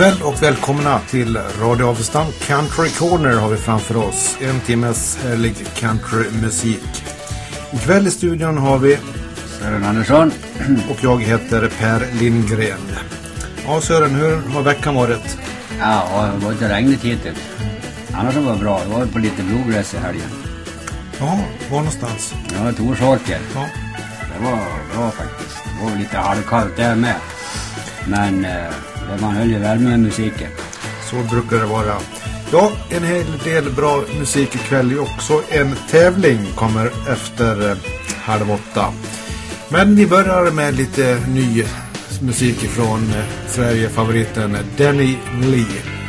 Kväll och välkomna till Radio Avestam Country Corner har vi framför oss. En timmes härlig countrymusik. Ikväll i studion har vi Sören Andersson. och jag heter Per Lindgren. Ja Sören, hur har veckan varit? Ja, det var inte regnigt hittills. Annars var det bra. Det var på lite bluegrass i helgen. Ja, var någonstans? Ja, Torsåker. Ja. Det var bra faktiskt. Det var lite halvkallt där med. Men eh, man höll ju värme med musiken. Så brukar det vara. Ja, en hel del bra musik ikväll också. En tävling kommer efter eh, halv åtta. Men vi börjar med lite ny musik från eh, Sverige-favoriten Danny Lee.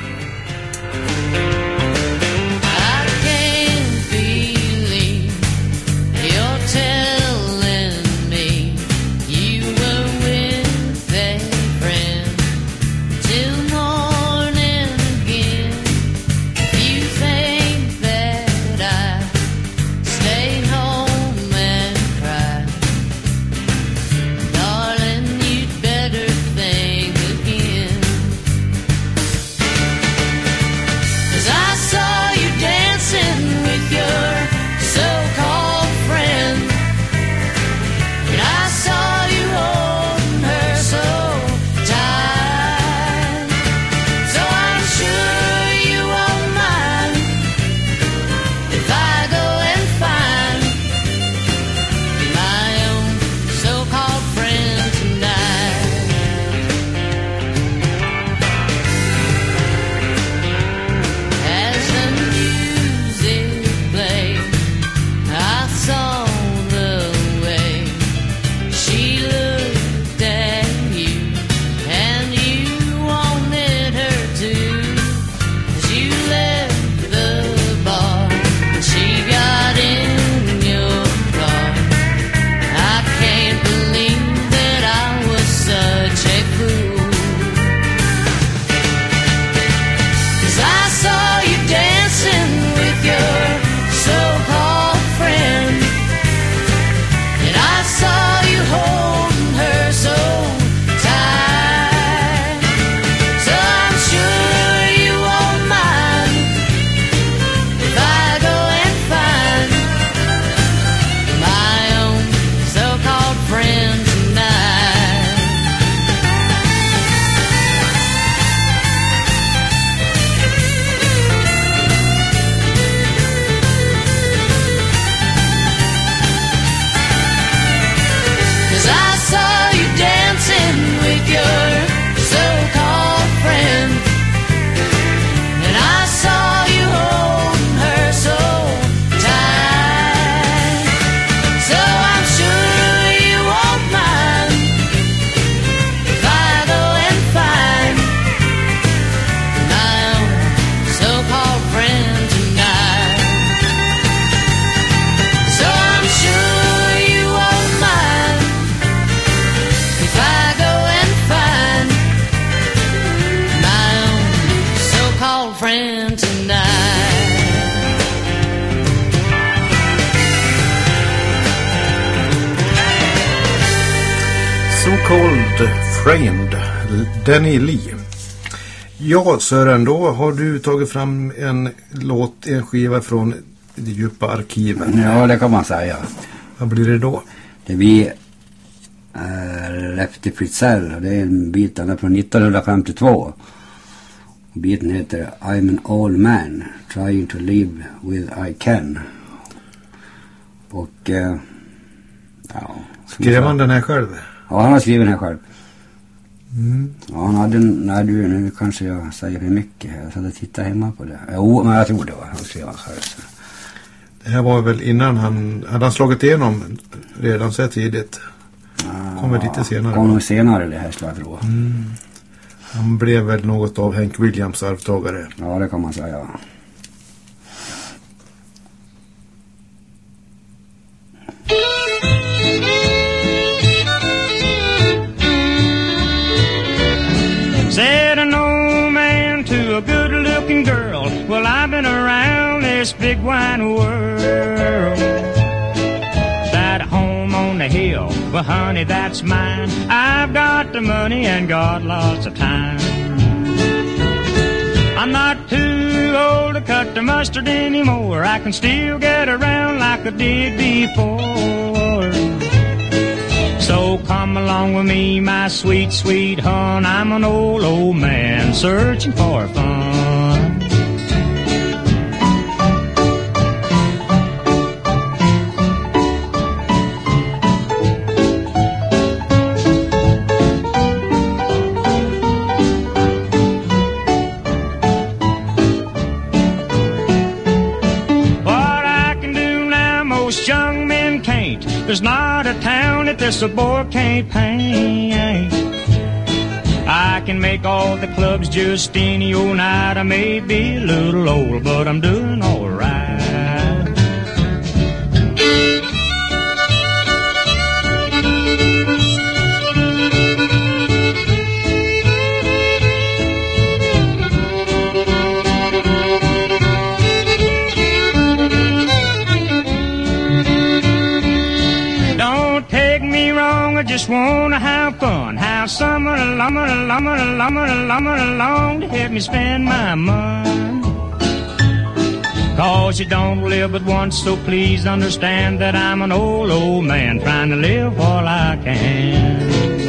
Friend, Danny Lee. Ja Sören, då har du tagit fram en låt, en skiva från de djupa arkiven. Ja, det kan man säga. Vad blir det då? Det blir äh, Lefty Fritzell. Det är en bit den är från 1952. Biten heter I'm an old man trying to live with I can. Och eh, ja. Skrev han den här själv? Ja, han har skrivit den här själv. Mm. Ja, hade, nej du, nu kanske jag säger för mycket här. Jag satt och tittade hemma på det. Jo, men jag tror det var han skrev han själv. Så. Det här var väl innan han, hade han slagit igenom redan så tidigt. Kommer lite senare. Kommer nog senare det här skulle jag tro. Han blev väl något av Hank Williams arvtagare. Ja, det kan man säga. Said an old man to a good looking girl, Well, I've been around this big wide world. That home on the hill, well, honey, that's mine. I've got the money and got lots of time. I'm not too old to cut the mustard anymore. I can still get around like I did before. So come along with me, my sweet, sweet hon. I'm an old, old man searching for fun. There's not a town that this boy can't paint. I can make all the clubs just any old night. I may be a little old, but I'm doing alright. Wanna have fun. Have summer, lumber, lumber, lumber, lumber along to help me spend my money. Cause you don't live but once, so please understand that I'm an old, old man trying to live while I can.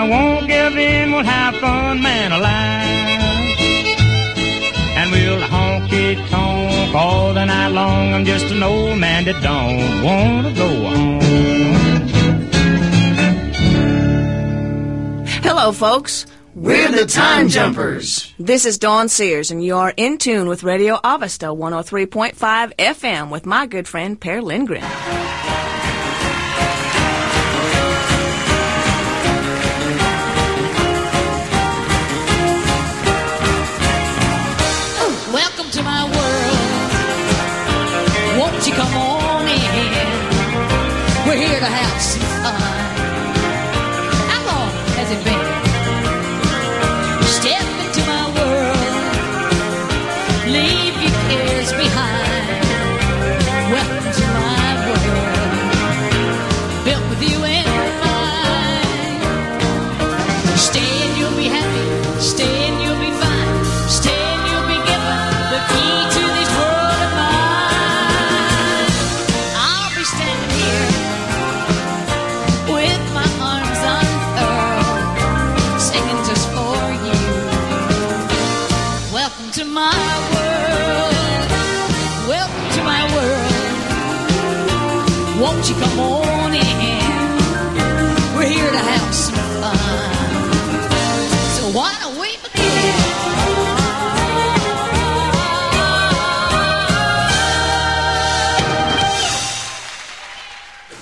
I won't give in. We'll have fun, man, alive. And we'll honky tonk all the night long. I'm just an old man that don't want to go home. Hello, folks. We're the Time Jumpers. This is Dawn Sears, and you're in tune with Radio Avesta 103.5 FM with my good friend Per Lindgren.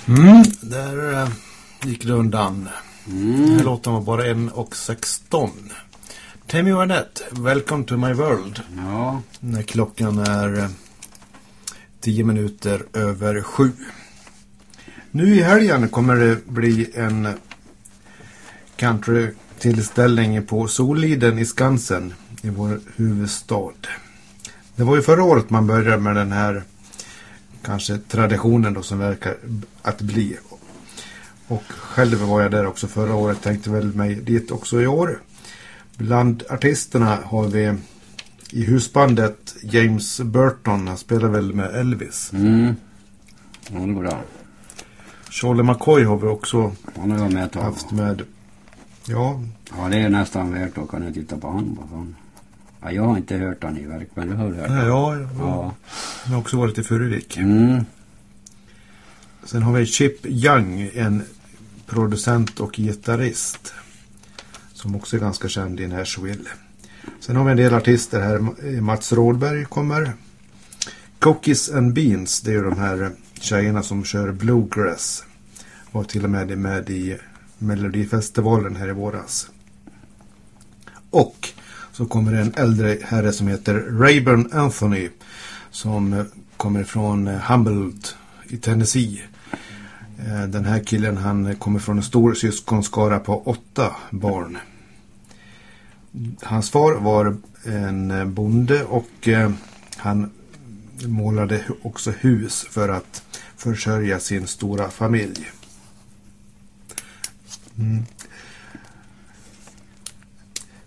Begin? Där eh, gick det undan. Den här låten var bara 1 och 16. Tammy Wynette, Welcome to my world. Ja, När klockan är eh, 10 minuter över 7. Nu i helgen kommer det bli en country-tillställning på Soliden i Skansen i vår huvudstad. Det var ju förra året man började med den här kanske traditionen då som verkar att bli. Och själv var jag där också förra året, tänkte väl mig dit också i år. Bland artisterna har vi i husbandet James Burton, han spelar väl med Elvis. mm. ja det går bra. Charlie McCoy har vi också Han har med haft med. Ja, Ja, det är nästan värt att kunna titta på honom. På. Ja, jag har inte hört han i verk, men du har hört Ja, han. ja, ja. Ja. Han har också varit i Furuvik. Mm. Sen har vi Chip Young, en producent och gitarrist. Som också är ganska känd i Nashville. Sen har vi en del artister här. Mats Rådberg kommer. Cookies and Beans, det är ju de här tjejerna som kör bluegrass. Var till och med med i Melodifestivalen här i våras. Och så kommer det en äldre herre som heter Rayburn Anthony. Som eh, kommer från eh, Humboldt i Tennessee. Eh, den här killen han kommer från en stor syskonskara på åtta barn. Hans far var en bonde och han målade också hus för att försörja sin stora familj. Mm.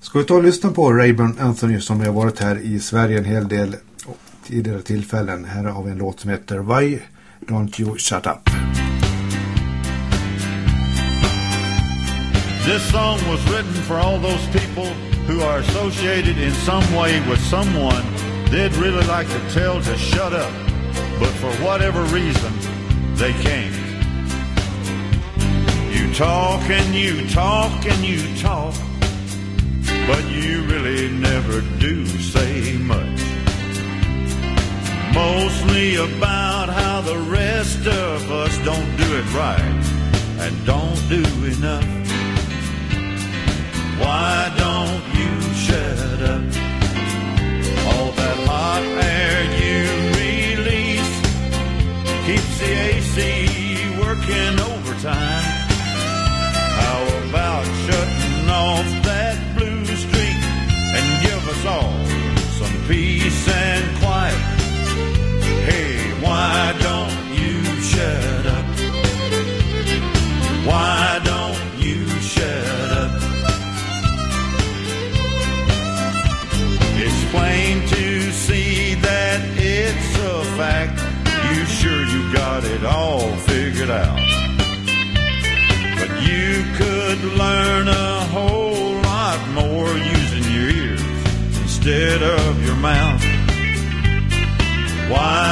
Ska vi ta och lyssna på Rayburn Anthony som har varit här i Sverige en hel del tidigare tillfällen. Här har vi en låt som heter Why Don't You Shut Up. This song was written for all those people who are associated in some way with someone they'd really like to tell to shut up, but for whatever reason, they can't. You talk and you talk and you talk, but you really never do say much. Mostly about how the rest of us don't do it right and don't do enough. Why don't you shut up? All that hot air you release keeps the AC working overtime. How about and quiet? Hey, why don't you shut up? Why don't you shut up? It's plain to see that it's a fact. You sure you got it all figured out. But you could learn a whole lot more using your ears instead of. Why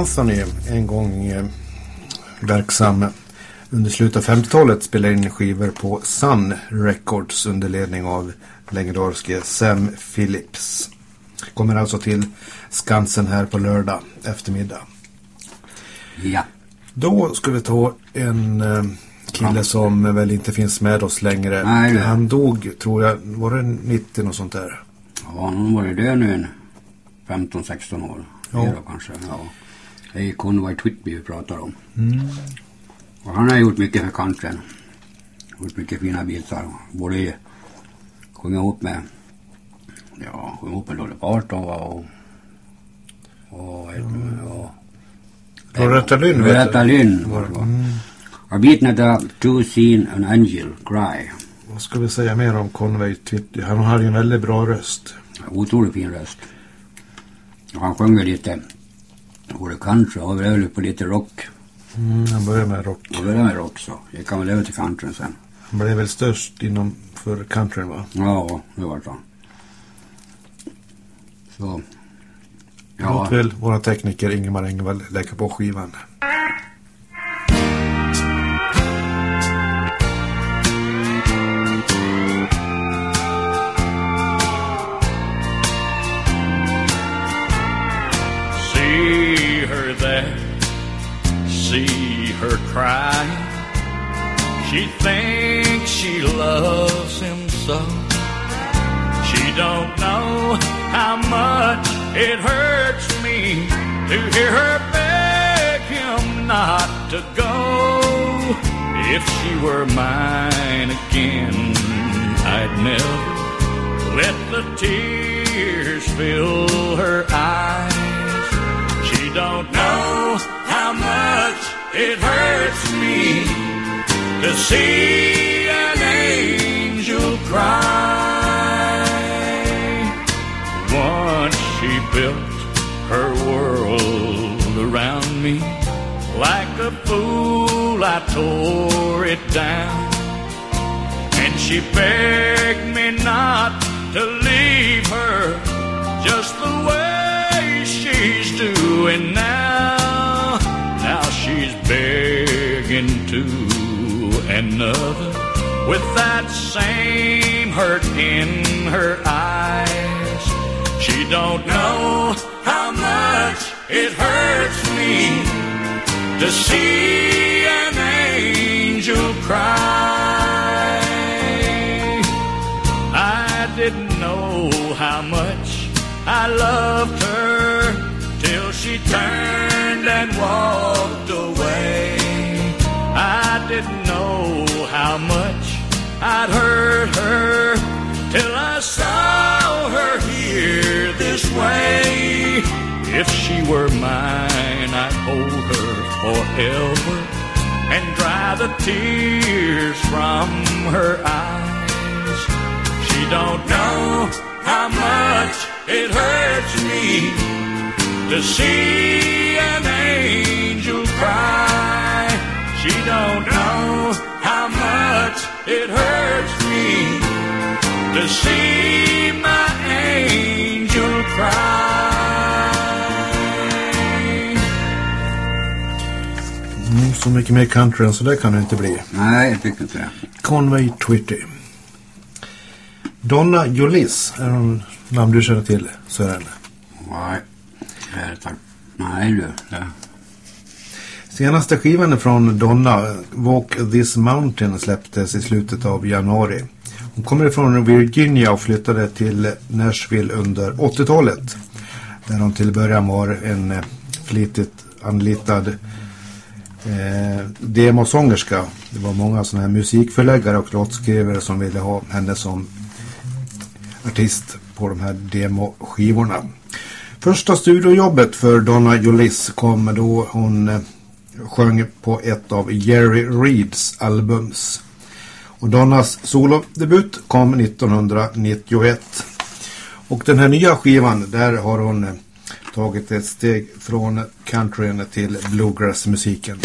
Anthony, en gång eh, verksam under slutet av 50-talet, spelade in skivor på Sun Records under ledning av legendariske Sam Phillips. Kommer alltså till Skansen här på lördag eftermiddag. Ja. Då ska vi ta en eh, kille som väl inte finns med oss längre. Nej, Han dog, tror jag, var det 90 och sånt där? Ja, han har varit död nu en 15-16 år. Ja. Då kanske. Ja. Det är Conway Twitby vi pratar om. Och han har gjort mycket för countryn. Gjort mycket fina bitar. Både sjungit ihop med, ja, sjungit ihop med Dolly Parton och, och, och, och Loretta Lynn vet Loretta jag. Lynn var det. Mm. Och biten heter To Seen an Angel Cry. Vad ska vi säga mer om Conway Twitty? Han hade ju en väldigt bra röst. Otroligt fin röst. Och han sjunger lite, både country och över på lite rock. Mm, han började med rock. Och började med rock så. Det kan väl över till countryn sen. Han blev väl störst inom för countryn va? Ja, det var så. Så. Ja. Låt väl våra tekniker Ingemar Engvall lägga på skivan. See her cry. She thinks she loves him so. She don't know how much it hurts me to hear her beg him not to go. If she were mine again, I'd never let the tears fill her eyes. She don't know how much it hurts me to see an angel cry. Once she built her world around me. Like a fool, I tore it down. And she begged me not to leave her just the way she's doing now. Another with that same hurt in her eyes. She don't know how much it hurts me to see an angel cry. I didn't know how much I loved her till she turned and walked I'd hurt her till I saw her here this way. If she were mine, I'd hold her forever and dry the tears from her eyes. She don't know how much it hurts me to see an angel cry. She don't know how much it hurts me to see my angel cry. Mm, så mycket mer country än så där kan det inte bli. nej jag tycker inte det. Conway Twitty. Donna Jolis är någon namn du känner till Sören? Nej, det är tack. Nej du. Det. Senaste skivan från Donna, Walk This Mountain, släpptes i slutet av januari. Hon kommer ifrån Virginia och flyttade till Nashville under 80-talet. Där hon till början var en eh, flitigt anlitad eh, demosångerska. Det var många sådana här musikförläggare och låtskrivare som ville ha henne som artist på de här demoskivorna. Första studiojobbet för Donna Jolis kom då hon eh, sjöng på ett av Jerry Reeds albums. Och Donnas solodebut kom 1991. Och den här nya skivan, där har hon eh, tagit ett steg från countryn till bluegrassmusiken.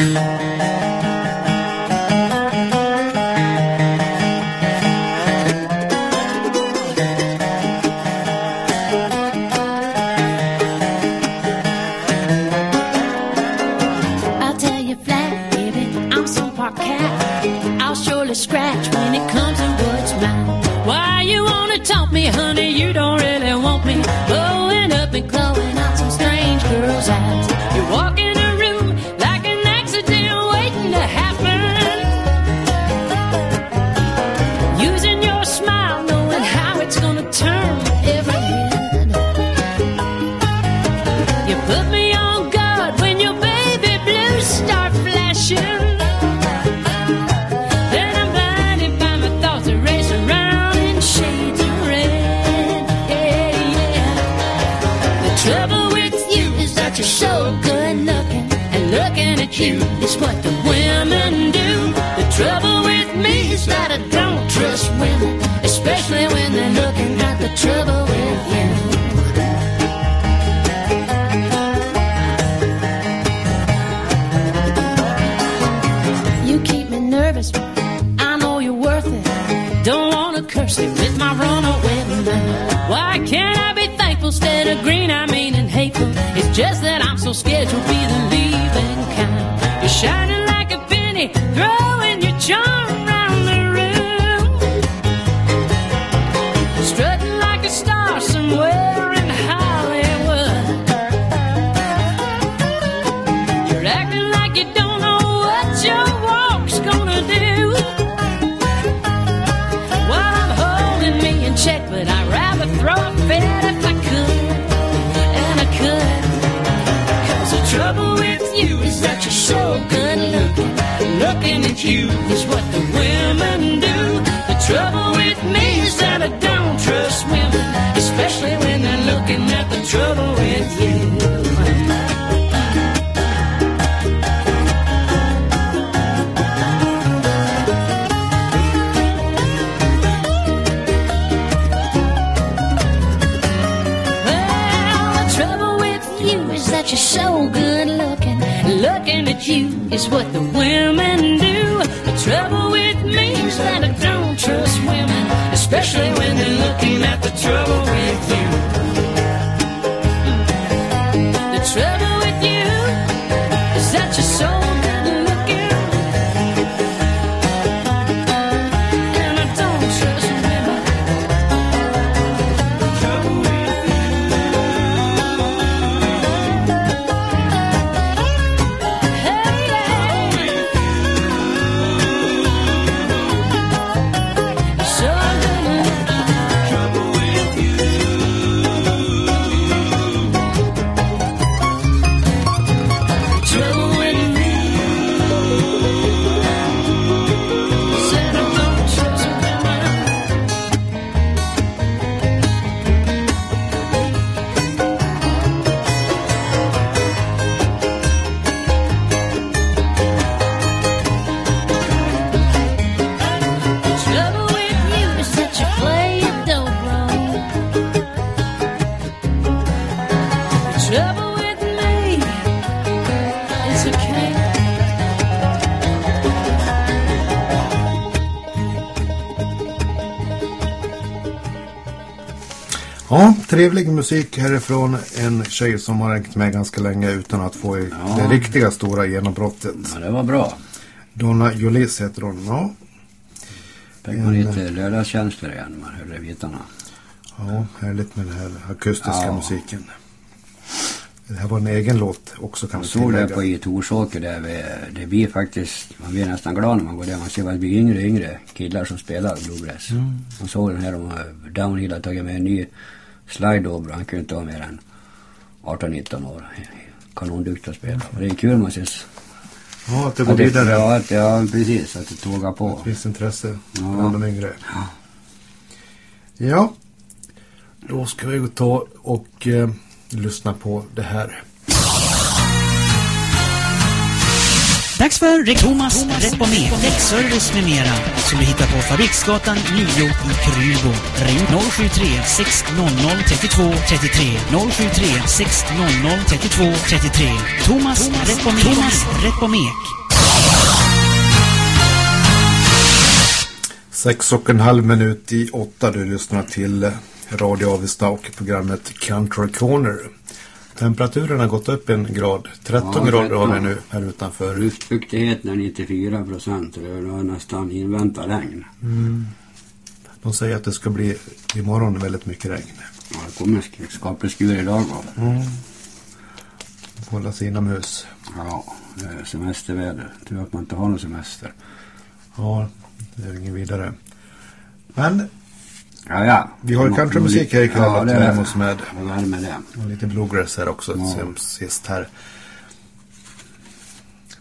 You what the women do. The trouble with me is that I don't trust women, especially when they're looking at the trouble with you. You keep me nervous, I know you're worth it. Don't wanna curse it with my runaway man. Why can't I be thankful instead of green? I mean, and hateful. It's just that I'm so scared acting like you don't know what your walk's gonna do. I'm holding me in check, but I'd rather throw a fit if I could. And I could. Cause the trouble with you is that you're so good looking. Looking at you is what the women do. The trouble with me is that I don't trust women, especially when they're looking at the trouble with you. Is what the Ja, trevlig musik härifrån en tjej som har hängt med ganska länge utan att få Ja. det riktiga stora genombrottet. Ja, det var bra. Donna Jolis heter hon. Ja, Fick man lite lördagstjänster igen man hörde bitarna. ja härligt med den här akustiska Ja. musiken. Det här var en egen låt också kan Jag vi såg det på i Torsåker där vi, det blir faktiskt, man blir nästan glad när man går där. Man ser vad det blir yngre och yngre killar som spelar bluegrass. Man såg den här, de Downhill har tagit med en ny slide over. Han kunde inte vara mer än 18-19 år. Kanonduktig spela. Och det är kul man ser. Ja, att det går Att det, vidare. ja, att, ja, precis. Att det tågar på. Det finns intresse Ja. bland de yngre. Ja, då ska vi ta och eh, lyssna på det här. Dags för Rick Thomas Repomet, däckservice med mera. Som du hittar på Fabriksgatan 9 i Krylbo. Ring 073 600 32 33 073 600 32 33. Thomas Repomet. Thomas Repomek. Sex och en halv minut i åtta. Du lyssnar till Radio Avesta och programmet Country Corner. Temperaturen har gått upp en grad. 13 Ja, grader har vi 13. nu här utanför. Luftfuktigheten är 94 procent. Det är nästan inväntat regn. De säger att det ska bli imorgon väldigt mycket regn. Ja, det kommer sk- skaplig skur idag. va? Hålla sig inomhus. Ja, det är semesterväder. Tur att man inte har någon semester. Ja, det är inget vidare. Men Ja, ja. Vi har ju countrymusik här ikväll att det är värma oss med. Jag värmer det. och lite bluegrass här också Ja. sist här.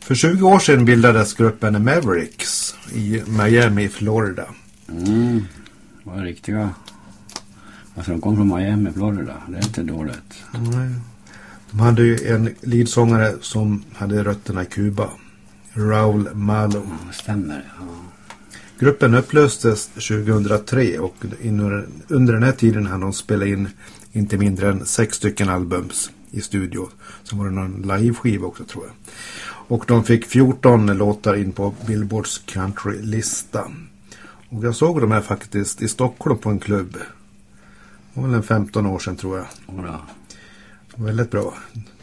För 20 år sedan bildades gruppen Mavericks i Miami, Florida. Mm. Var riktiga... Alltså de kom från Miami, Florida. Det är inte dåligt. Nej. De hade ju en leadsångare som hade rötterna i Kuba. Raul Malo. Ja, stämmer. Ja. Gruppen upplöstes 2003 och under, den här tiden hade de spelat in inte mindre än sex stycken albums i studio. Så var det någon liveskiva också tror jag. Och de fick 14 låtar in på Billboards countrylista. Och jag såg de här faktiskt i Stockholm på en klubb. Det var väl en 15 år sedan tror jag. Jodå. Väldigt bra.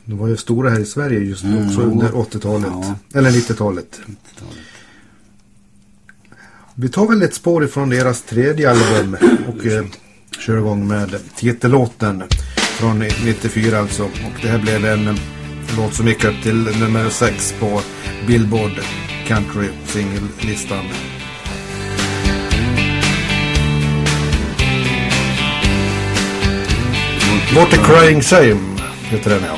De var ju stora här i Sverige just Mm, också under 80-talet. Ja. Eller 90-talet. Vi tar väl ett spår ifrån deras tredje album och eh, kör igång med titellåten från 94 alltså. Och det här blev en låt som gick upp till nummer 6 på Billboard Country Single-listan. What a Crying Shame heter den ja.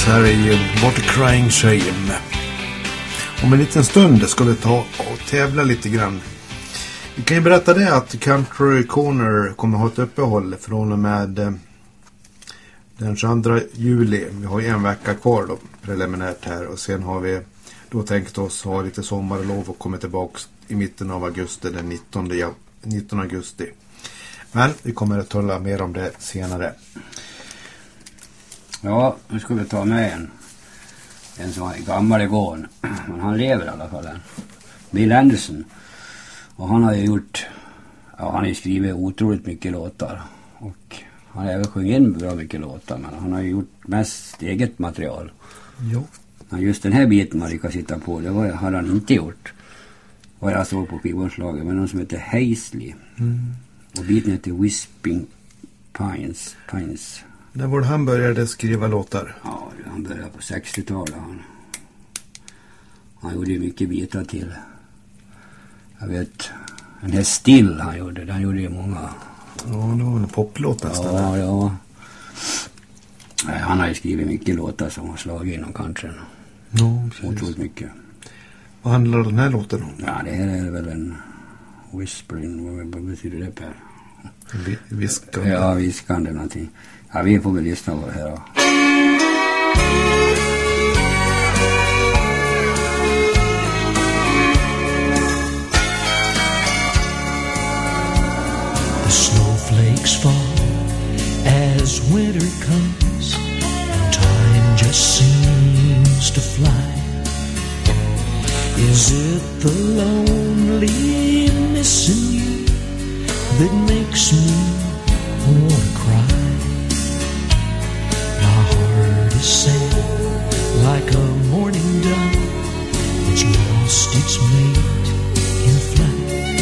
Mavericks här i What a Crying Shame. Om en liten stund ska vi ta och tävla lite grann. Vi kan ju berätta det att Country Corner kommer ha ett uppehåll från och med eh, den 22 juli. Vi har ju en vecka kvar då preliminärt här och sen har vi då tänkt oss ha lite sommarlov och komma tillbaks i mitten av augusti den 19, 19 augusti. Men vi kommer att tala mer om det senare. Ja, nu ska vi ta med en. En som är gammal i gården. Men han lever i alla fall än. Bill Anderson. Och han har ju gjort Ja, han har ju skrivit otroligt mycket låtar. Och han har även sjungit in bra mycket låtar. Men han har ju gjort mest eget material. Jo. Ja, just den här biten man lyckas sitta på, det var, hade han inte gjort. Vad jag såg på skivomslaget. Men någon som heter Hazley. Och biten heter Whisping Pines. Pines. När var han började skriva låtar? Ja, han började på 60-talet. Han, han gjorde mycket bitar till. Jag vet, den här Still han gjorde, den gjorde ju många. Ja, det var en poplåt nästan. Ja, ja. Nej, Han har ju skrivit mycket låtar som har slagit inom countryn. Ja, precis. Otroligt mycket. Vad handlar den här låten om? Ja, det här är väl en whispering, vad, vad betyder det Per? Vi- Viskande. Ja, viskande någonting. Ja, vi får väl lyssna här då. The snowflakes fall as winter comes. And time just seems to fly. Is it the lonely missing you that makes me want to cry? Heart like a morning dove that's lost its mate in flight.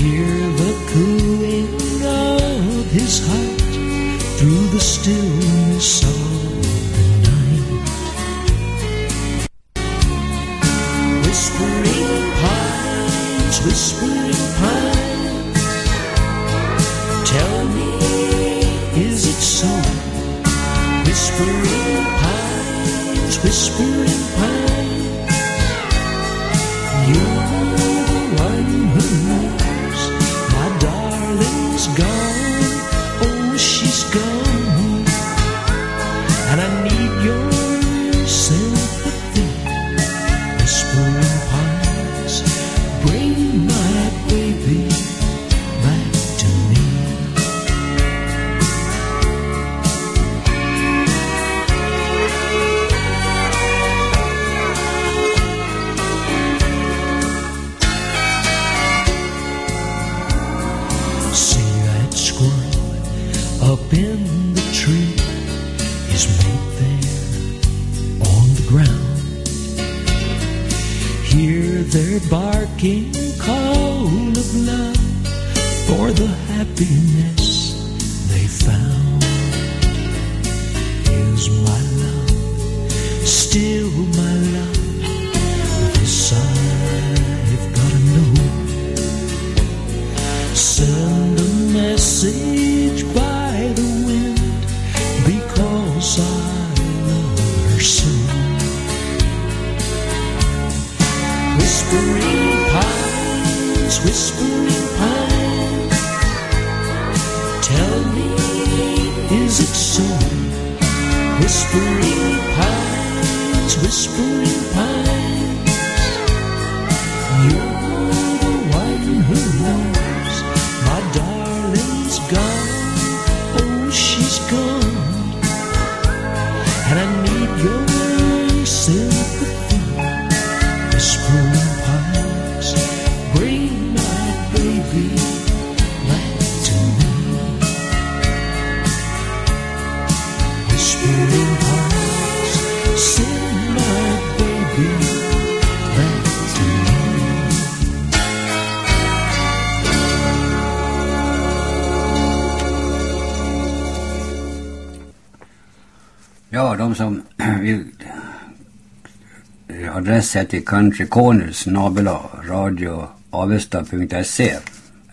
Hear the cooing of his heart through the stillness of the night. Whispering pines, whispering And I need your Ja, de som vill... Adress är till countrycorners nabila, radioavesta.se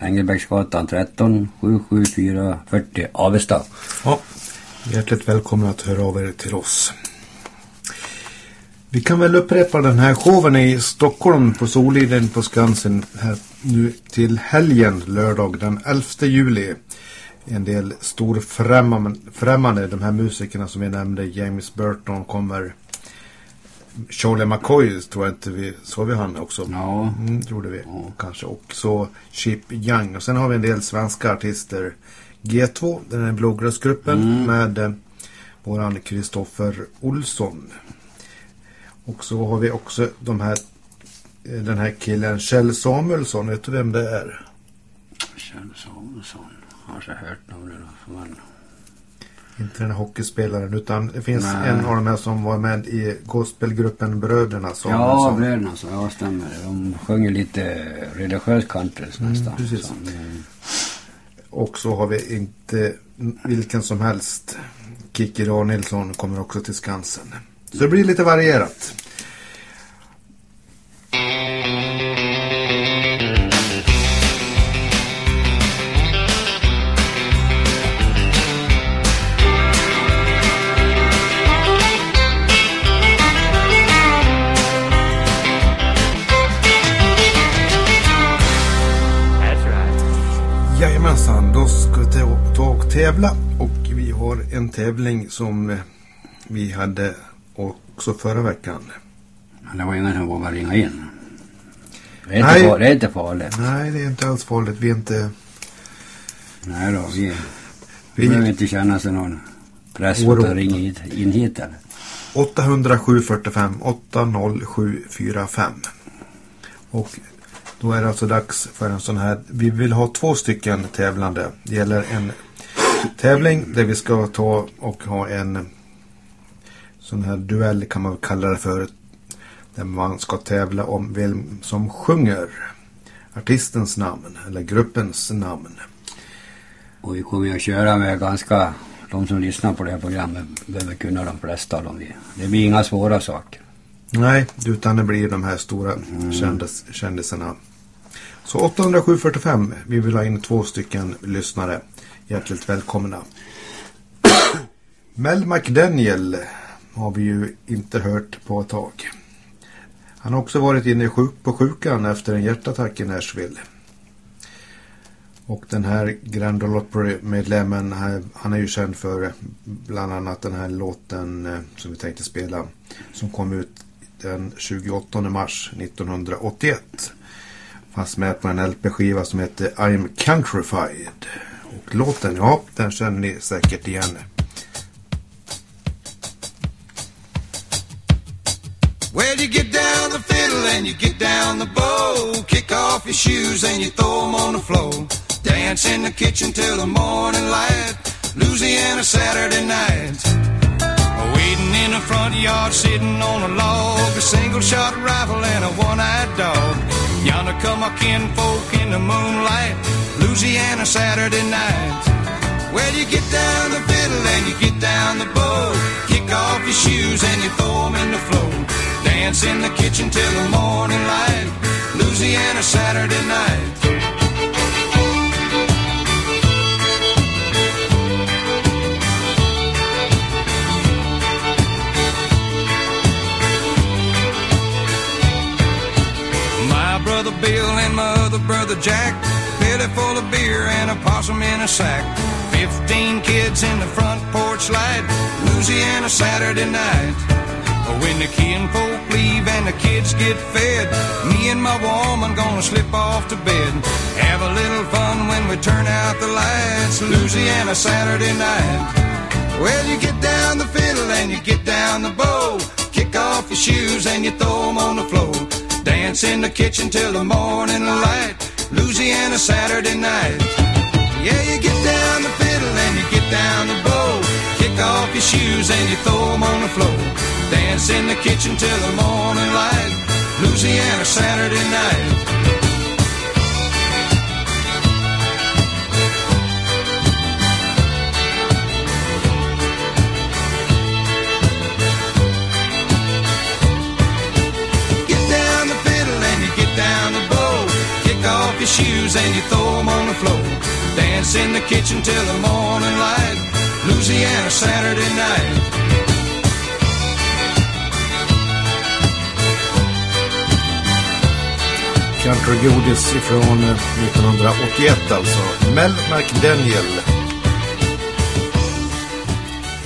Engelbrektsgatan 13 77440 Avesta. Ja, hjärtligt välkomna att höra av er till oss. Vi kan väl upprepa den här showen i Stockholm på Soliden på Skansen här nu till helgen lördag den 11 juli. En del storfrämmande, främmande, de här musikerna som vi nämnde, James Burton kommer. Charlie McCoy tror jag inte vi, såg vi han också? Ja. Mm, trodde vi. Kanske också Chip Young. Och sen har vi en del svenska artister. G2, den här bluegrassgruppen med eh, våran Kristoffer Olsson. Och så har vi också de här, eh, den här killen Kjell Samuelsson. Vet du vem det är? Kjell Samuelsson. Har jag hört någon det då? Inte den här hockeyspelaren utan det finns Nej. en av de här som var med i gospelgruppen Bröderna. Som, ja, som, bröderna så. Ja, stämmer. De sjunger lite religiös country nästan. Mm, precis. Så, mm. Och så har vi inte vilken som helst. Kikki Danielsson kommer också till Skansen. Så det blir lite varierat. Då ska vi ta, och tävla. Och vi har en tävling som eh, vi hade också förra veckan. Men det var ingen som vågade ringa in. Det är, Nej. inte, det är inte farligt. Nej, det är inte alls farligt. Vi är inte... Nej då, vi, vi behöver inte känna sig någon press på att ringa hit, in hit eller. 800 745 80745. Och då är det alltså dags för en sån här. Vi vill ha två stycken tävlande. Det gäller en tävling där vi ska ta och ha en sån här duell kan man kalla det för. Där man ska tävla om vem som sjunger artistens namn eller gruppens namn. Och vi kommer att köra med ganska, de som lyssnar på det här programmet behöver kunna de flesta av dem. Det blir inga svåra saker. Nej, utan det blir de här stora kändis, kändisarna. Så 80745, vi vill ha in två stycken lyssnare. Hjärtligt välkomna. Mel McDaniel har vi ju inte hört på ett tag. Han har också varit inne sjuk på sjukan efter en hjärtattack i Nashville. Och den här Grand Ole Opry-medlemmen, han- är ju känd för bland annat den här låten eh, som vi tänkte spela. Som kom ut den 28 mars 1981. Fanns med på en LP-skiva som heter I'm Countrified. Och låten, ja, den känner ni säkert igen. Well, you get down the fiddle and you get down the bow. Kick off your shoes and you throw 'em on the floor. Dance in the kitchen till the morning light. Louisiana Saturday night. Waiting in the front yard, sitting on a log. A single shot rifle and a one eyed dog. Yonder come my kinfolk in the moonlight. Louisiana Saturday night. Well, you get down the fiddle and you get down the bow. Kick off your shoes and you throw 'em in the floor. Dance in the kitchen till the morning light. Louisiana Saturday night. Bill and my other brother Jack, belly full of beer and a possum in a sack. Fifteen kids in the front porch light, Louisiana Saturday night. When the kinfolk leave and the kids get fed, me and my woman gonna slip off to bed. Have a little fun when we turn out the lights, Louisiana Saturday night. Well, you get down the fiddle and you get down the bow. Kick off your shoes and you throw 'em on the floor. Dance in the kitchen till the morning light. Louisiana Saturday night. Yeah, you get down the fiddle and you get down the bow. Kick off your shoes and you throw 'em on the floor. Dance in the kitchen till the morning light. Louisiana Saturday night. Your shoes and you throw 'em on the floor. Dance in the kitchen till the morning light. Louisiana Saturday night. Countrygodis ifrån eh, 1981 alltså. Mel McDaniel.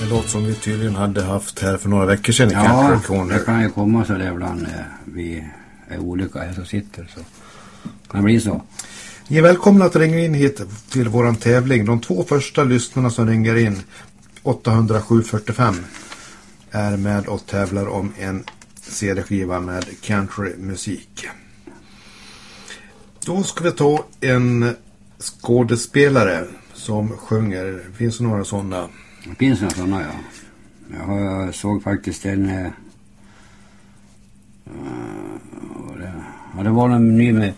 En låt som vi tydligen hade haft här för några veckor sedan i Ja, Country det Corner. kan ju komma så där ibland när vi är olika här som sitter. Så det bli så. Ni är välkomna att ringa in hit till våran tävling. De två första lyssnarna som ringer in 80745 är med och tävlar om en CD-skiva med countrymusik. Då ska vi ta en skådespelare som sjunger. Finns det några sådana? Det finns några sådana ja. Jag såg faktiskt en... eh, eh? Ja, det var en ny med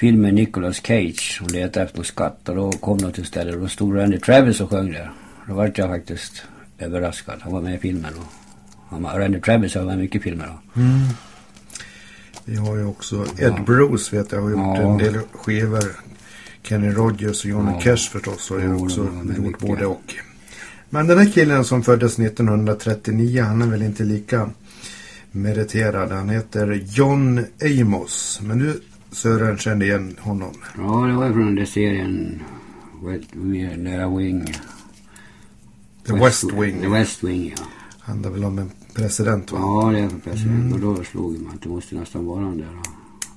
film med Nicolas Cage som letade efter skatt och då kom de till stället och då stod Randy Travis och sjöng där. Då var jag faktiskt överraskad. Han var med i filmen och han var, Randy Travis har varit med i mycket filmer då. Vi har ju också Ed Bruce vet jag har gjort Ja. en del skivor. Kenny Rogers och Johnny Ja. Cash förstås har ju Jo, också gjort både och. Men den här killen som föddes 1939 han är väl inte lika meriterad. Han heter John Amos. Men du Sören kände igen honom. Ja, det var från den där serien West, nära Wing. The West Wing. The West Wing ja. Handlar väl om en president va? Ja, det är för president. Och då slog man att det måste nästan vara han där.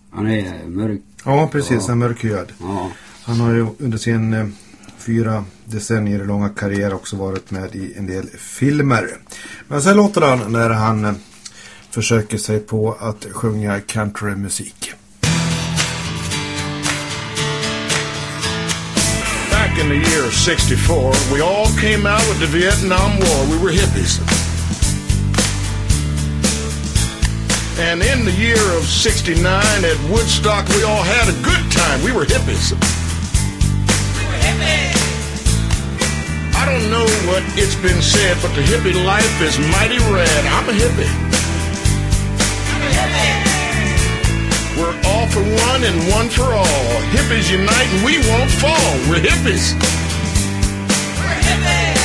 Han är mörk. Ja, precis. Ja. Han är mörkhyad. Ja. Han har ju under sin eh, fyra decennier långa karriär också varit med i en del filmer. Men sen låter han när han eh, försöker sig på att sjunga countrymusik. Back in the year of 64, we all came out with the Vietnam War. We were hippies. And in the year of 69 at Woodstock, we all had a good time. We were hippies. I don't know what it's been said, but the hippie life is mighty rad. I'm a hippie. We're all for one and one for all. Hippies unite and we won't fall. We're hippies. We're hippies.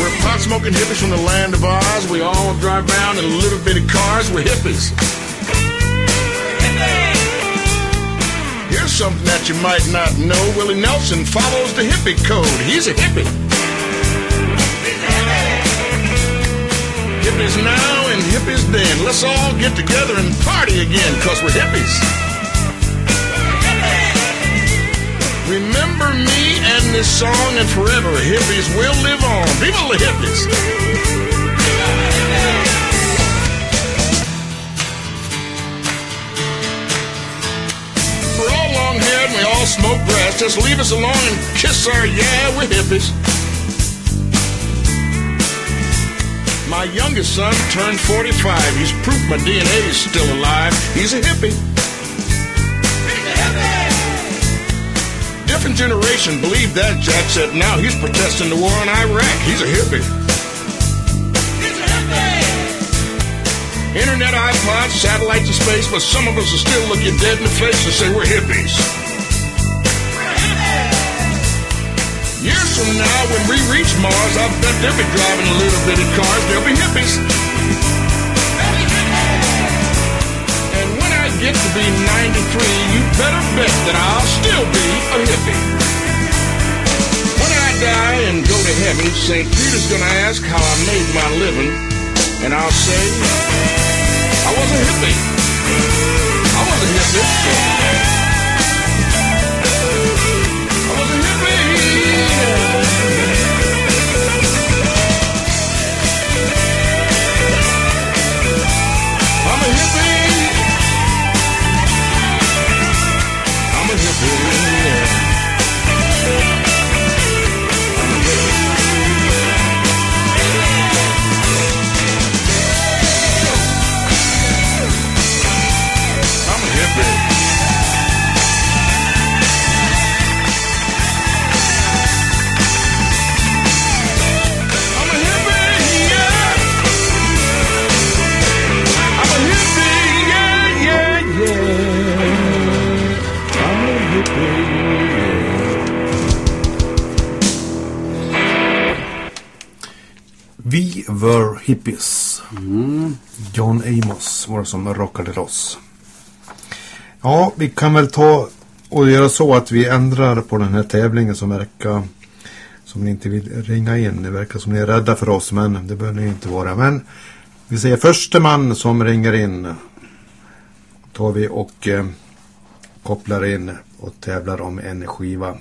We're pot smoking hippies from the land of Oz. We all drive around in little bitty cars. We're hippies. Here's something that you might not know. Willie Nelson follows the hippie code. He's a hippie. Hippies now and hippies then. Let's all get together and party again, cause we're hippies. Remember me and this song and forever hippies will live on. Viva the hippies! We're all long haired and we all smoke grass. Just leave us alone and kiss our yeah, we're hippies. My youngest son turned 45. He's proof my DNA is still alive. He's a hippie. Different generation believe that, Jack said. Now he's protesting the war in Iraq. He's a hippie. Internet, iPods, satellites in space, but some of us are still looking dead in the face and say we're hippies. Years from now, when we reach Mars, I bet they'll be driving a little bitty cars. They'll be hippies. And when I get to be 93, you better bet that I'll still be a hippie. When I die and go to heaven, St. Peter's gonna ask how I made my living, and I'll say, I was a hippie. I was a hippie. Yeah. Vi were hippies. Mm. John Amos var det som rockade loss. Ja, vi kan väl ta och göra så att vi ändrar på den här tävlingen som verkar som ni inte vill ringa in. Det verkar som ni är rädda för oss, men det behöver ni inte vara. Men vi säger första man som ringer in tar vi och eh, kopplar in och tävlar om en skiva.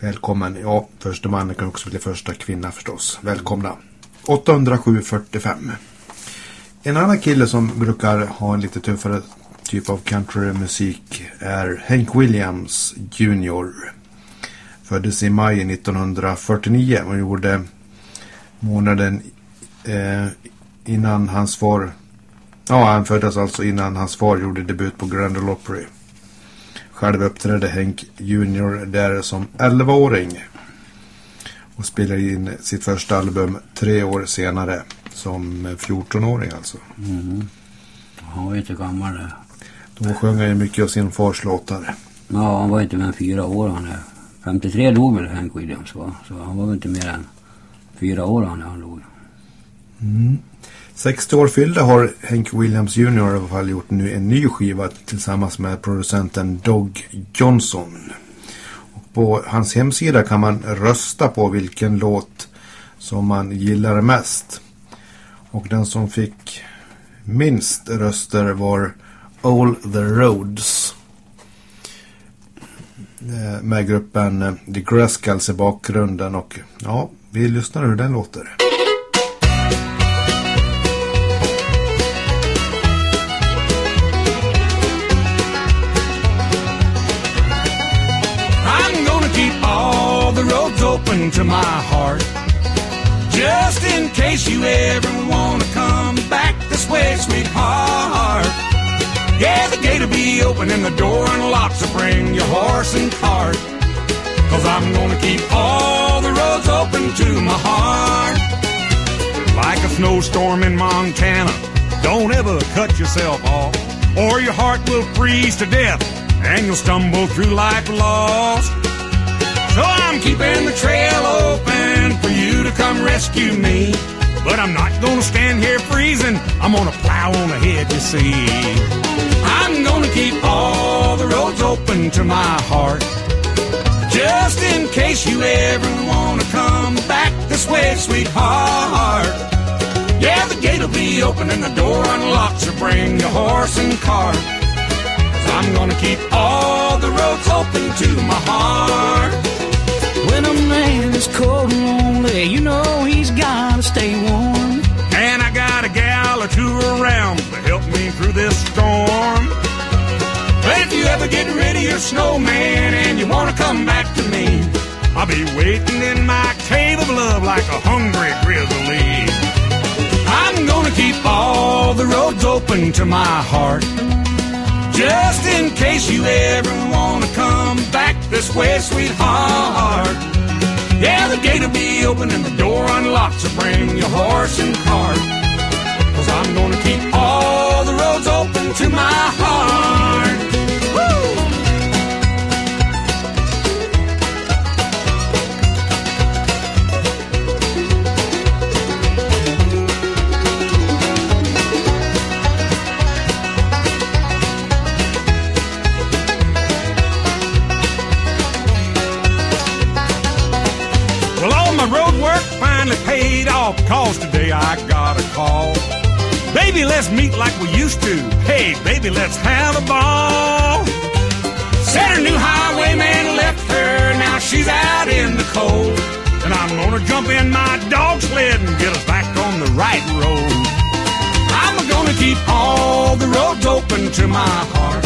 Välkommen. Ja, första man kan också bli första kvinna förstås. Välkomna. 807 45. En annan kille som brukar ha en lite tuffare typ av countrymusik är Hank Williams Jr. Föddes i maj 1949 och gjorde månaden eh, innan hans far Ja, han föddes alltså innan hans far gjorde debut på Grand Ole Opry. Själv uppträdde Hank Jr. där som 11-åring. Och spelade in sitt första album tre år senare. Som 14-åring alltså. Mm. Han var ju inte gammal där. Då sjöng han ju mycket av sin fars låtar. Ja, han var inte mer än fyra år han är. 53 dog väl Hank Williams va? Så han var väl inte mer än fyra år han han dog. 60 år fyllda har Hank Williams Jr. i alla fall gjort nu en ny skiva tillsammans med producenten Dog Johnson. Och på hans hemsida kan man rösta på vilken låt som man gillar mest. Och den som fick minst röster var All the Roads. Eh, med gruppen eh, The Grascals i bakgrunden och ja, vi lyssnar hur den låter. Open to my heart. Just in case you ever wanna come back this way, sweetheart. Yeah, the gate'll be open and the door unlocked, so bring your horse and cart. Cause I'm gonna keep all the roads open to my heart. Like a snowstorm in Montana, don't ever cut yourself off, or your heart will freeze to death and you'll stumble through life lost. So I'm keeping the trail open for you to come rescue me. But I'm not gonna stand here freezing, I'm gonna plow on ahead, you see. I'm gonna keep all the roads open to my heart. Just in case you ever wanna come back this way, sweetheart. Yeah, the gate'll be open and the door unlocked, so bring your horse and cart. Cause I'm gonna keep all the roads open to my heart. When a man is cold and lonely, you know he's gotta stay warm. And I got a gal or two around to help me through this storm. But if you ever get rid of your snowman and you wanna come back to me, I'll be waiting in my cave of love like a hungry grizzly. I'm gonna keep all the roads open to my heart. Just in case you ever wanna back this way, sweetheart. Yeah, the gate'll be open and the door unlocked, so bring your horse and cart. Cause I'm gonna keep all the roads open to my heart. Finally off, cause today I got a call. Baby, let's meet like we used to. Hey, baby, let's have a ball. Said her new highwayman left her, now she's out in the cold. And I'm gonna jump in my dog sled and get us back on the right road. I'm gonna keep all the roads open to my heart.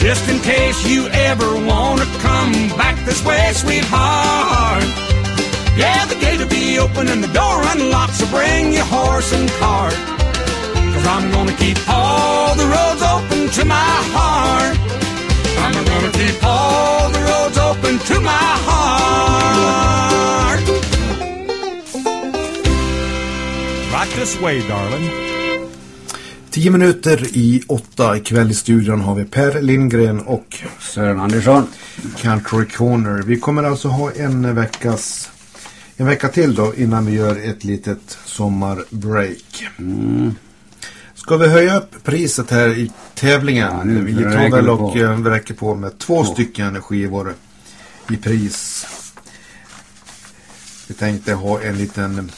Just in case you ever wanna come back this way, sweetheart. Yeah, the gate'll be open and the door unlocked, so bring your horse and cart. Cause I'm gonna keep all the roads open to my heart. I'm gonna keep all the roads open to my heart. Right this way, darling. Tio minuter i åtta ikväll i studion har vi Per Lindgren och Sören Andersson. Country Corner. Vi kommer alltså ha en veckas en vecka till då innan vi gör ett litet sommarbreak. Ska vi höja upp priset här i tävlingen? Ja, nu vi tar väl på. och eh, räcker på med två Två. stycken skivor i pris. Vi tänkte ha en liten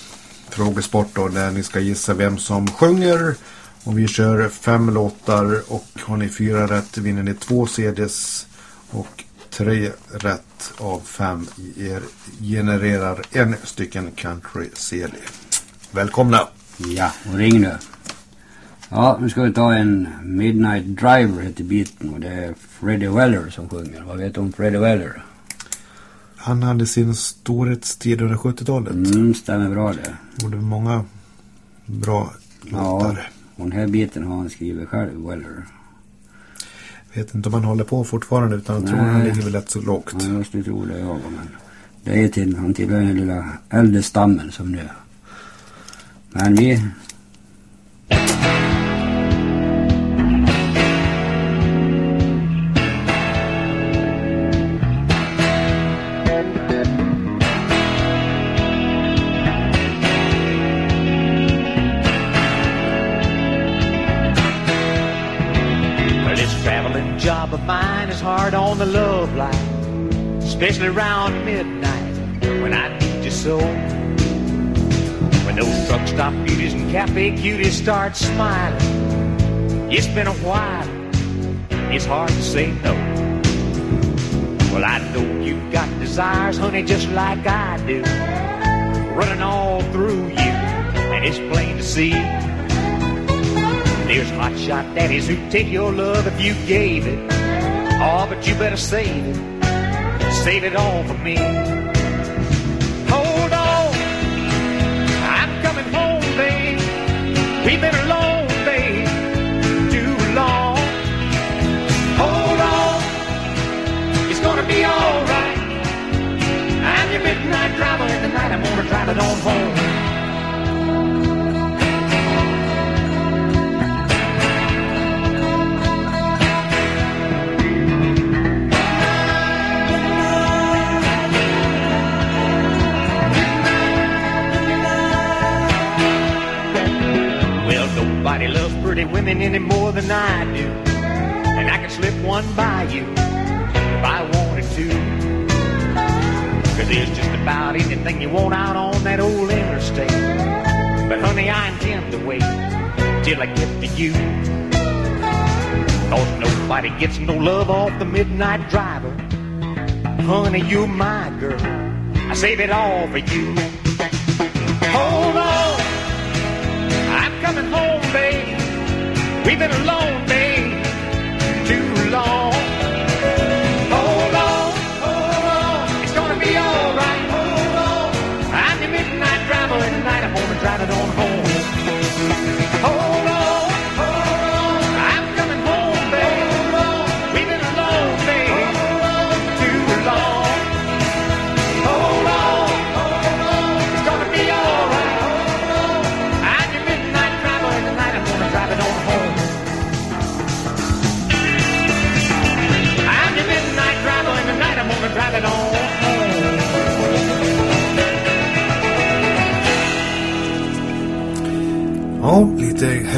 frågesport då där ni ska gissa vem som sjunger. Och vi kör fem låtar och har ni fyra rätt vinner ni två CDs och tre rätt av fem er genererar en stycken country CD. Välkomna! Ja, och ring nu. Ja, nu ska vi ta en Midnight Driver heter biten och det är Freddie Weller som sjunger. Vad vet du om Freddie Weller? Han hade sin storhetstid under 70-talet. Mm, stämmer bra det. Gjorde många bra Ja, låtar. och den här biten har han skrivit själv, Weller. Vet inte om han håller på fortfarande utan jag tror han ligger väl rätt så lågt. Ja, jag skulle tro det jag men det är till, han tillhör den lilla äldre stammen som nu. Men vi... especially around midnight when I need you so. When those truck stop beauties and cafe cuties start smiling, it's been a while, it's hard to say no. Well, I know you've got desires, honey, just like I do, running all through you, and it's plain to see. There's hotshot daddies who take your love if you gave it. Oh, but you better save it. Save it all for me. Hold on. I'm coming home, babe. We've been alone, babe, too long. Hold on. It's gonna be alright. I'm your midnight driver, and tonight I'm gonna drive it on home. Nobody loves pretty women any more than I do. And I can slip one by you if I wanted to. Cause there's just about anything you want out on that old interstate. But honey, I intend to wait till I get to you. Cause nobody gets no love off the midnight driver. Honey, you're my girl. I save it all for you. Hold on. Coming home, babe. We've been alone, babe,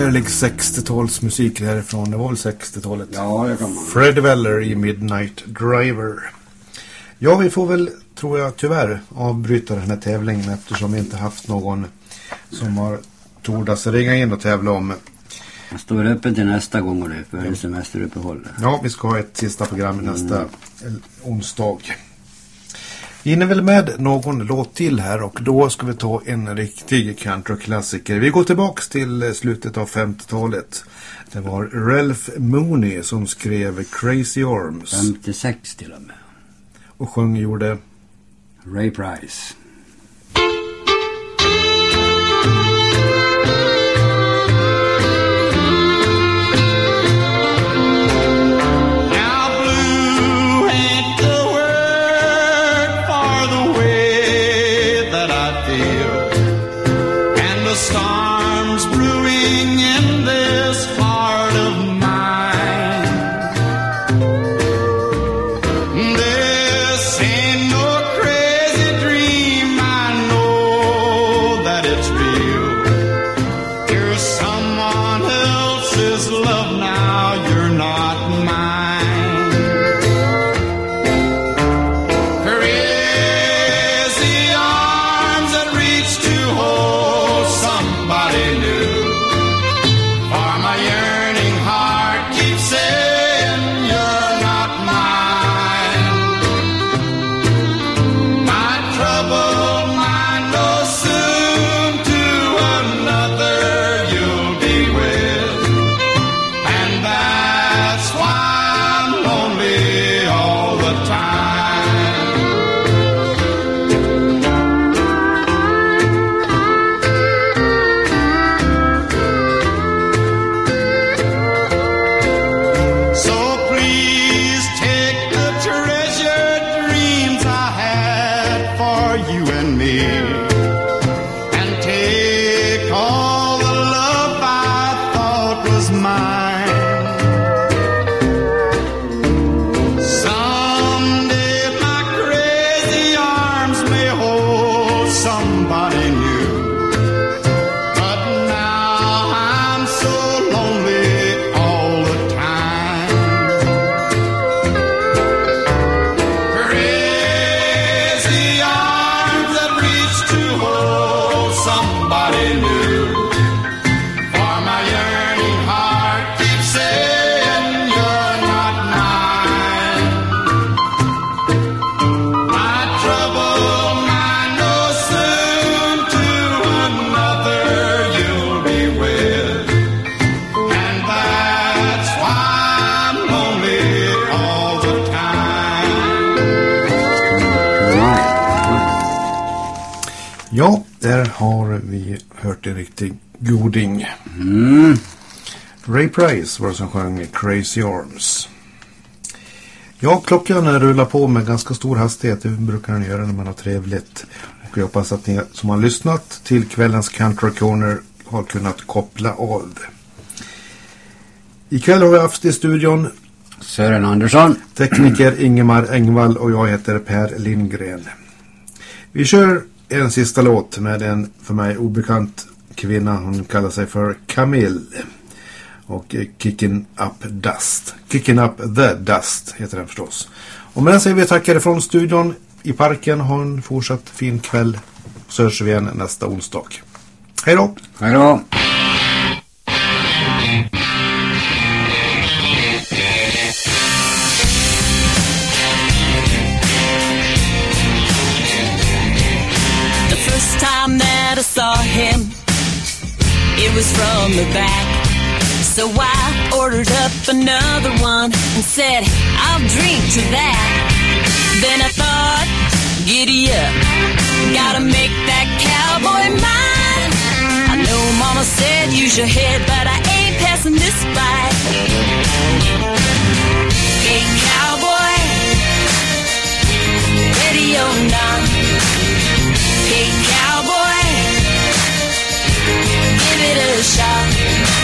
härlig 60-talsmusik härifrån. Det var väl 60-talet? Ja, det kan man. Fred Weller i Midnight Driver. Ja, vi får väl, tror jag, tyvärr avbryta den här tävlingen eftersom vi inte haft någon som har tordats ringa in och tävla om. Jag står öppen till nästa gång och det är före semesteruppehåll. Ja, vi ska ha ett sista program nästa eh, onsdag. Vi hinner väl med någon låt till här och då ska vi ta en riktig countryklassiker. Vi går tillbaks till slutet av 50-talet. Det var Ralph Mooney som skrev Crazy Arms 56 till och med. och sjöng gjorde Ray Price. Vi hört en riktig goding. Mm. Ray Price var det som sjöng Crazy Arms. Ja, klockan rullar på med ganska stor hastighet. Det brukar den göra när man har trevligt. Och jag hoppas att ni som har lyssnat till kvällens Country Corner har kunnat koppla av. Ikväll har vi haft i studion Sören Andersson. tekniker Ingemar Engvall och jag heter Per Lindgren. Vi kör en sista låt med en för mig obekant kvinna. Hon kallar sig för Camille. Och Kicking Up Dust. Kicking Up The Dust heter den förstås. Och med den säger vi tackar från studion i parken. Ha en fortsatt fin kväll. Så hörs vi igen nästa onsdag. Hej då! Hej då. So I ordered up another one and said, I'll drink to that. Then I thought, giddy up, gotta make that cowboy mine. I know mama said use your head, but I ain't passing this fight. Hey cowboy, ready or not. Hey cowboy, give it a shot.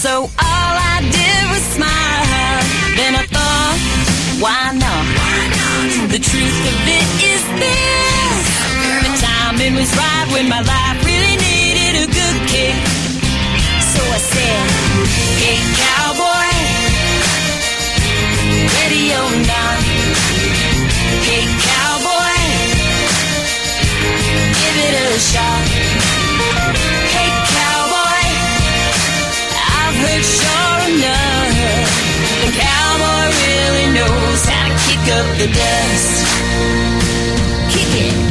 So all I did was smile. Then I thought, why not? The truth of it is this: the timing was right when my life really needed a good kick. So I said, Hey cowboy, ready or not? Hey cowboy, give it a shot. Up the dust. Kick it.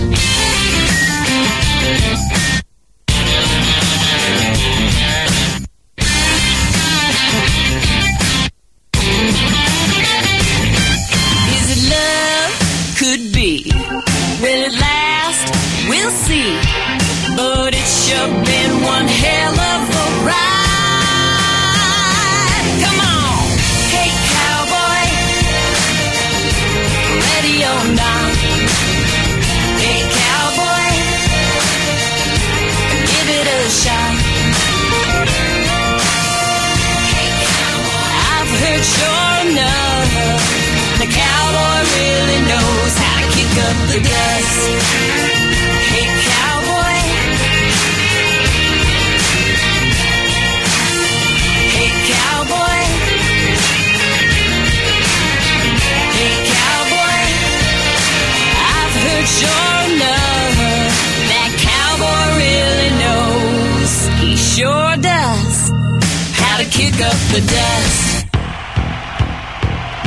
Hey, cowboy. Hey, cowboy. Hey, cowboy. I've heard that cowboy really knows. He sure does how to kick up the dust.